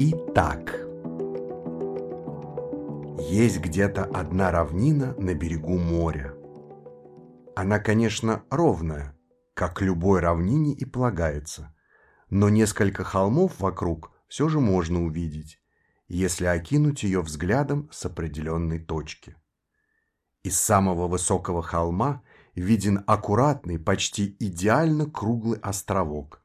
Итак, есть где-то одна равнина на берегу моря. Она, конечно, ровная, как любой равнине и полагается, но несколько холмов вокруг все же можно увидеть, если окинуть ее взглядом с определенной точки. Из самого высокого холма виден аккуратный, почти идеально круглый островок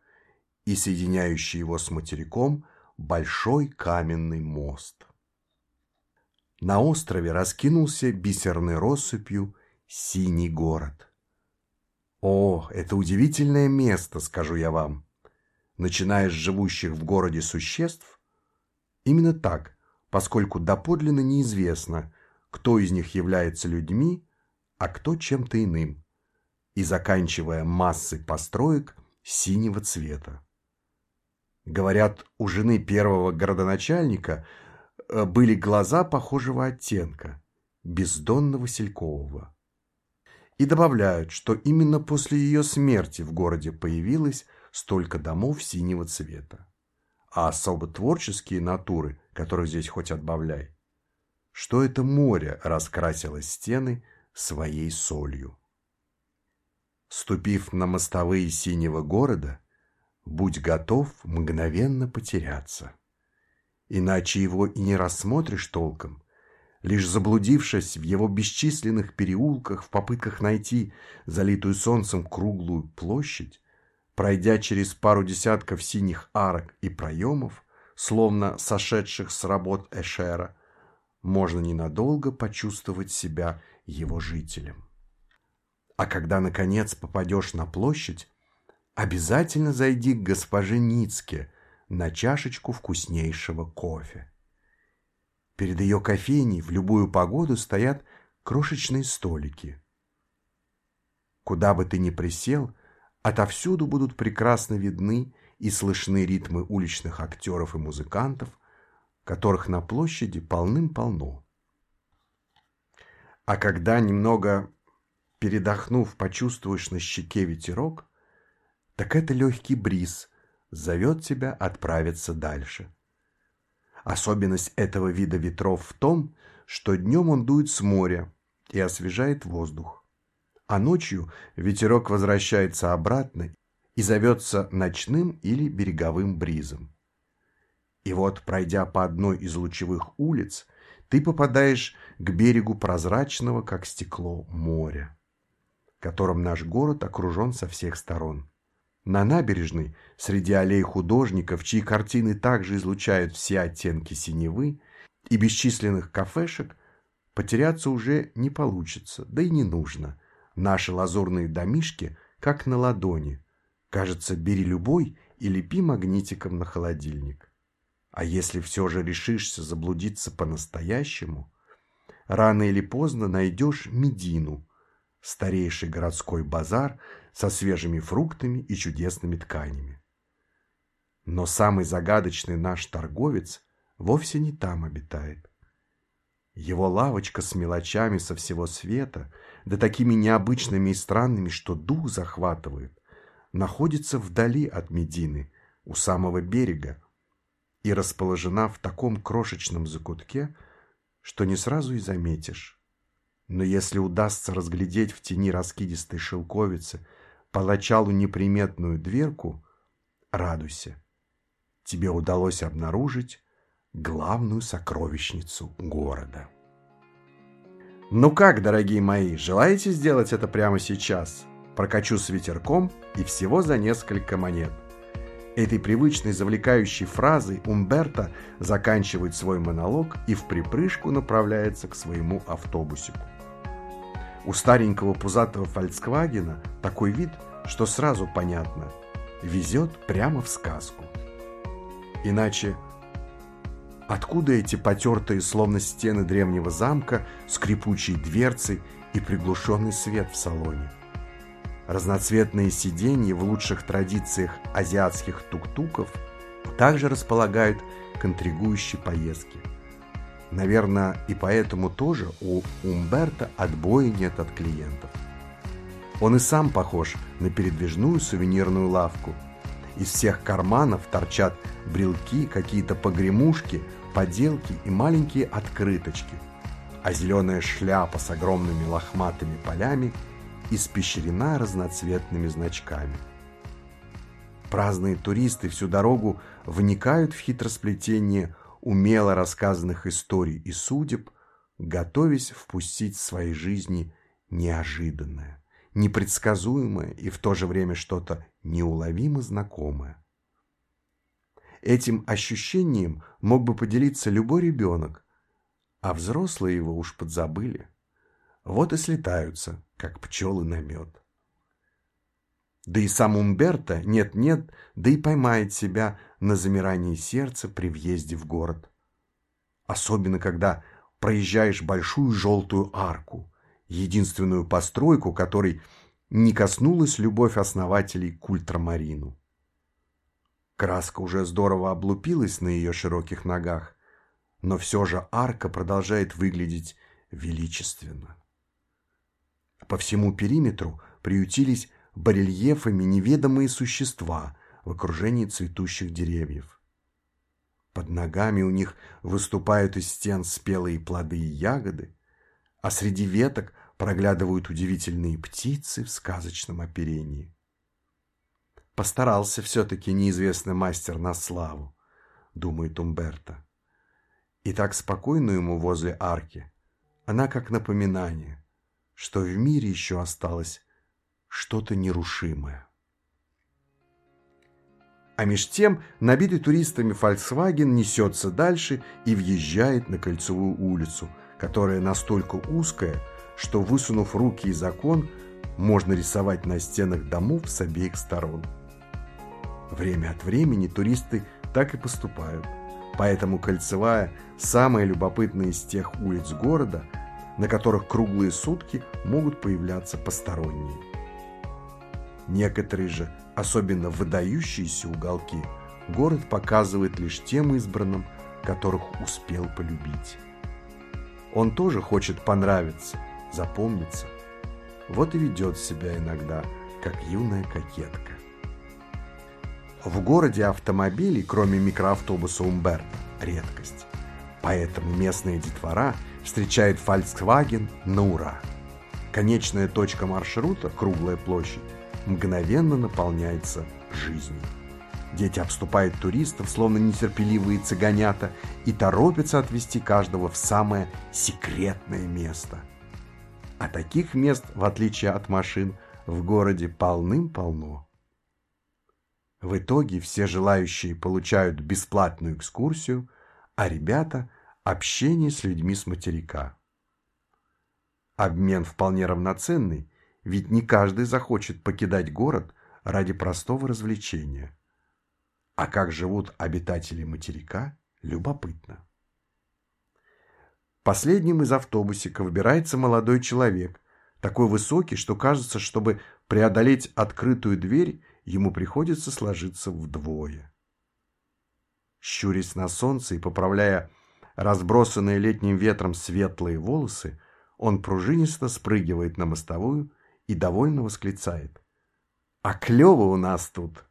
и соединяющий его с материком большой каменный мост. На острове раскинулся бисерной россыпью синий город. О, это удивительное место, скажу я вам. Начиная с живущих в городе существ, именно так, поскольку доподлинно неизвестно, кто из них является людьми, а кто чем-то иным, и заканчивая массой построек синего цвета. Говорят, у жены первого городоначальника э, были глаза похожего оттенка, бездонно-василькового. И добавляют, что именно после ее смерти в городе появилось столько домов синего цвета. А особо творческие натуры, которых здесь хоть отбавляй, что это море раскрасило стены своей солью. Ступив на мостовые синего города, будь готов мгновенно потеряться. Иначе его и не рассмотришь толком, лишь заблудившись в его бесчисленных переулках в попытках найти залитую солнцем круглую площадь, пройдя через пару десятков синих арок и проемов, словно сошедших с работ Эшера, можно ненадолго почувствовать себя его жителем. А когда, наконец, попадешь на площадь, обязательно зайди к госпоже Ницке на чашечку вкуснейшего кофе. Перед ее кофейней в любую погоду стоят крошечные столики. Куда бы ты ни присел, отовсюду будут прекрасно видны и слышны ритмы уличных актеров и музыкантов, которых на площади полным-полно. А когда немного передохнув, почувствуешь на щеке ветерок, так это легкий бриз зовет тебя отправиться дальше. Особенность этого вида ветров в том, что днем он дует с моря и освежает воздух, а ночью ветерок возвращается обратно и зовется ночным или береговым бризом. И вот, пройдя по одной из лучевых улиц, ты попадаешь к берегу прозрачного, как стекло, моря, которым наш город окружен со всех сторон. На набережной, среди аллей художников, чьи картины также излучают все оттенки синевы, и бесчисленных кафешек, потеряться уже не получится, да и не нужно. Наши лазурные домишки, как на ладони. Кажется, бери любой и лепи магнитиком на холодильник. А если все же решишься заблудиться по-настоящему, рано или поздно найдешь Медину, старейший городской базар со свежими фруктами и чудесными тканями. Но самый загадочный наш торговец вовсе не там обитает. Его лавочка с мелочами со всего света, да такими необычными и странными, что дух захватывает, находится вдали от Медины, у самого берега, и расположена в таком крошечном закутке, что не сразу и заметишь. Но если удастся разглядеть в тени раскидистой шелковицы поначалу неприметную дверку, радуйся. Тебе удалось обнаружить главную сокровищницу города. Ну как, дорогие мои, желаете сделать это прямо сейчас? Прокачу с ветерком и всего за несколько монет – Этой привычной завлекающей фразой Умберто заканчивает свой монолог и в припрыжку направляется к своему автобусику. У старенького пузатого Фольксвагена такой вид, что сразу понятно – везет прямо в сказку. Иначе откуда эти потертые, словно стены древнего замка, скрипучие дверцы и приглушенный свет в салоне? Разноцветные сиденья в лучших традициях азиатских тук-туков также располагают к интригующей поездке. Наверное, и поэтому тоже у Умберта отбоя нет от клиентов. Он и сам похож на передвижную сувенирную лавку. Из всех карманов торчат брелки, какие-то погремушки, поделки и маленькие открыточки. А зеленая шляпа с огромными лохматыми полями испещрена разноцветными значками. Праздные туристы всю дорогу вникают в хитросплетение умело рассказанных историй и судеб, готовясь впустить в свои жизни неожиданное, непредсказуемое и в то же время что-то неуловимо знакомое. Этим ощущением мог бы поделиться любой ребенок, а взрослые его уж подзабыли. Вот и слетаются, как пчелы на мед. Да и сам Умберто нет-нет, да и поймает себя на замирании сердца при въезде в город. Особенно, когда проезжаешь большую желтую арку, единственную постройку, которой не коснулась любовь основателей к ультрамарину. Краска уже здорово облупилась на ее широких ногах, но все же арка продолжает выглядеть величественно. По всему периметру приютились барельефами неведомые существа в окружении цветущих деревьев. Под ногами у них выступают из стен спелые плоды и ягоды, а среди веток проглядывают удивительные птицы в сказочном оперении. Постарался все-таки неизвестный мастер на славу, думает Умберто. И так спокойно ему возле арки, она как напоминание, что в мире еще осталось что-то нерушимое. А меж тем, набитый туристами Volkswagen несется дальше и въезжает на Кольцевую улицу, которая настолько узкая, что, высунув руки из окон, можно рисовать на стенах домов с обеих сторон. Время от времени туристы так и поступают, поэтому Кольцевая – самая любопытная из тех улиц города, на которых круглые сутки могут появляться посторонние. Некоторые же, особенно выдающиеся уголки, город показывает лишь тем избранным, которых успел полюбить. Он тоже хочет понравиться, запомниться. Вот и ведет себя иногда, как юная кокетка. В городе автомобилей, кроме микроавтобуса Умберто, редкость. Поэтому местная детвора встречает Volkswagen на ура. Конечная точка маршрута, круглая площадь, мгновенно наполняется жизнью. Дети обступают туристов, словно нетерпеливые цыганята, и торопятся отвезти каждого в самое секретное место. А таких мест, в отличие от машин, в городе полным-полно. В итоге все желающие получают бесплатную экскурсию, а ребята – общение с людьми с материка. Обмен вполне равноценный, ведь не каждый захочет покидать город ради простого развлечения. А как живут обитатели материка, любопытно. Последним из автобусика выбирается молодой человек, такой высокий, что кажется, чтобы преодолеть открытую дверь, ему приходится сложиться вдвое. Щурясь на солнце и поправляя разбросанные летним ветром светлые волосы, он пружинисто спрыгивает на мостовую и довольно восклицает. «А клево у нас тут!»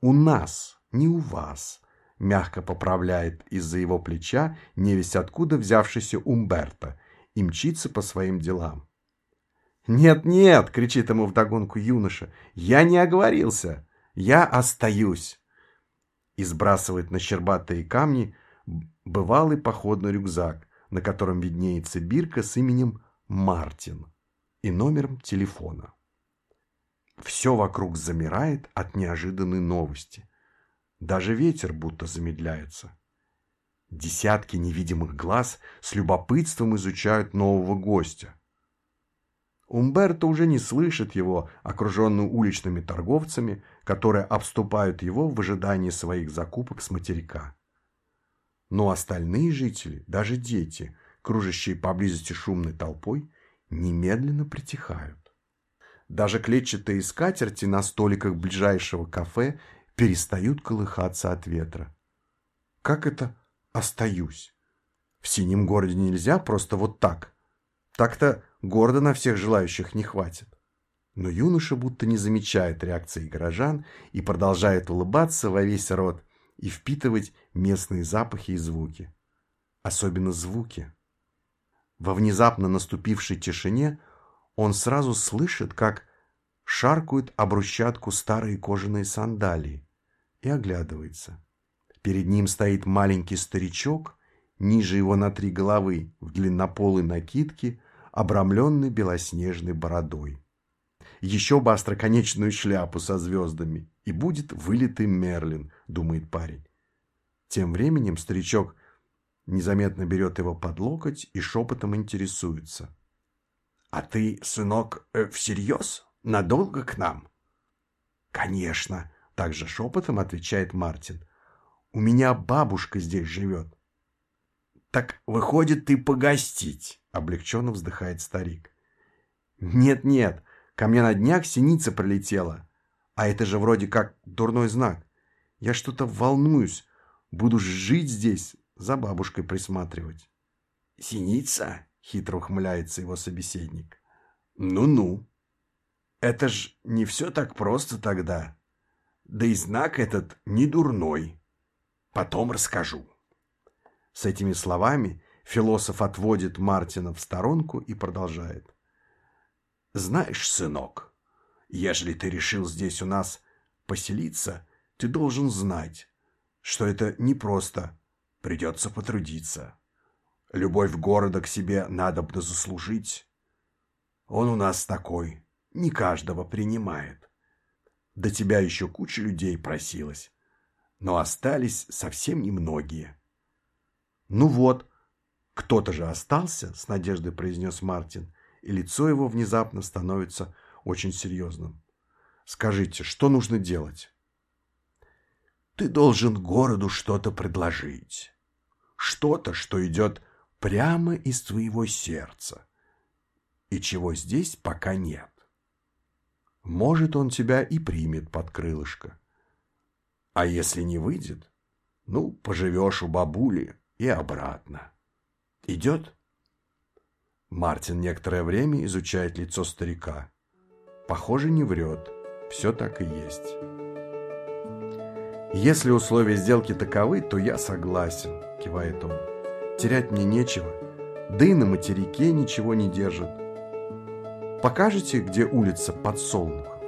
«У нас, не у вас!» мягко поправляет из-за его плеча невесть откуда взявшийся Умберто и мчится по своим делам. «Нет-нет!» — кричит ему вдогонку юноша. «Я не оговорился! Я остаюсь!» И сбрасывает на щербатые камни бывалый походный рюкзак, на котором виднеется бирка с именем Мартин и номером телефона. Все вокруг замирает от неожиданной новости. Даже ветер будто замедляется. Десятки невидимых глаз с любопытством изучают нового гостя. Умберто уже не слышит его, окруженный уличными торговцами, которые обступают его в ожидании своих закупок с материка. Но остальные жители, даже дети, кружащие поблизости шумной толпой, немедленно притихают. Даже клетчатые скатерти на столиках ближайшего кафе перестают колыхаться от ветра. Как это «остаюсь»? В синем городе нельзя просто вот так. Так-то города на всех желающих не хватит. Но юноша будто не замечает реакции горожан и продолжает улыбаться во весь рот и впитывать местные запахи и звуки. Особенно звуки. Во внезапно наступившей тишине он сразу слышит, как шаркают об брусчатку старые кожаные сандалии и оглядывается. Перед ним стоит маленький старичок, ниже его на три головы, в длиннополой накидке, обрамленный белоснежной бородой. Еще бы остроконечную шляпу со звездами, и будет вылитый Мерлин, думает парень. Тем временем старичок незаметно берет его под локоть и шепотом интересуется. «А ты, сынок, э, всерьез? Надолго к нам?» «Конечно», — также шепотом отвечает Мартин. «У меня бабушка здесь живет». «Так, выходит, ты погостить», — облегченно вздыхает старик. «Нет-нет, ко мне на днях синица пролетела. А это же вроде как дурной знак. Я что-то волнуюсь. Буду жить здесь, за бабушкой присматривать». «Синица?» — хитро ухмыляется его собеседник. «Ну-ну. Это ж не все так просто тогда. Да и знак этот не дурной. Потом расскажу». С этими словами философ отводит Мартина в сторонку и продолжает. «Знаешь, сынок, ежели ты решил здесь у нас поселиться, ты должен знать, что это непросто, придется потрудиться. Любовь города к себе надобно заслужить. Он у нас такой, не каждого принимает. До тебя еще куча людей просилась, но остались совсем немногие. «Ну вот, кто-то же остался», — с надеждой произнес Мартин, и лицо его внезапно становится очень серьезным. «Скажите, что нужно делать?» «Ты должен городу что-то предложить. Что-то, что идет прямо из твоего сердца. И чего здесь пока нет. Может, он тебя и примет под крылышко. А если не выйдет, ну, поживешь у бабули, и обратно. Идет? Мартин некоторое время изучает лицо старика. Похоже, не врет. Все так и есть. «Если условия сделки таковы, то я согласен», — кивает он. «Терять мне нечего. Да и на материке ничего не держит. Покажете, где улица Подсолнух?»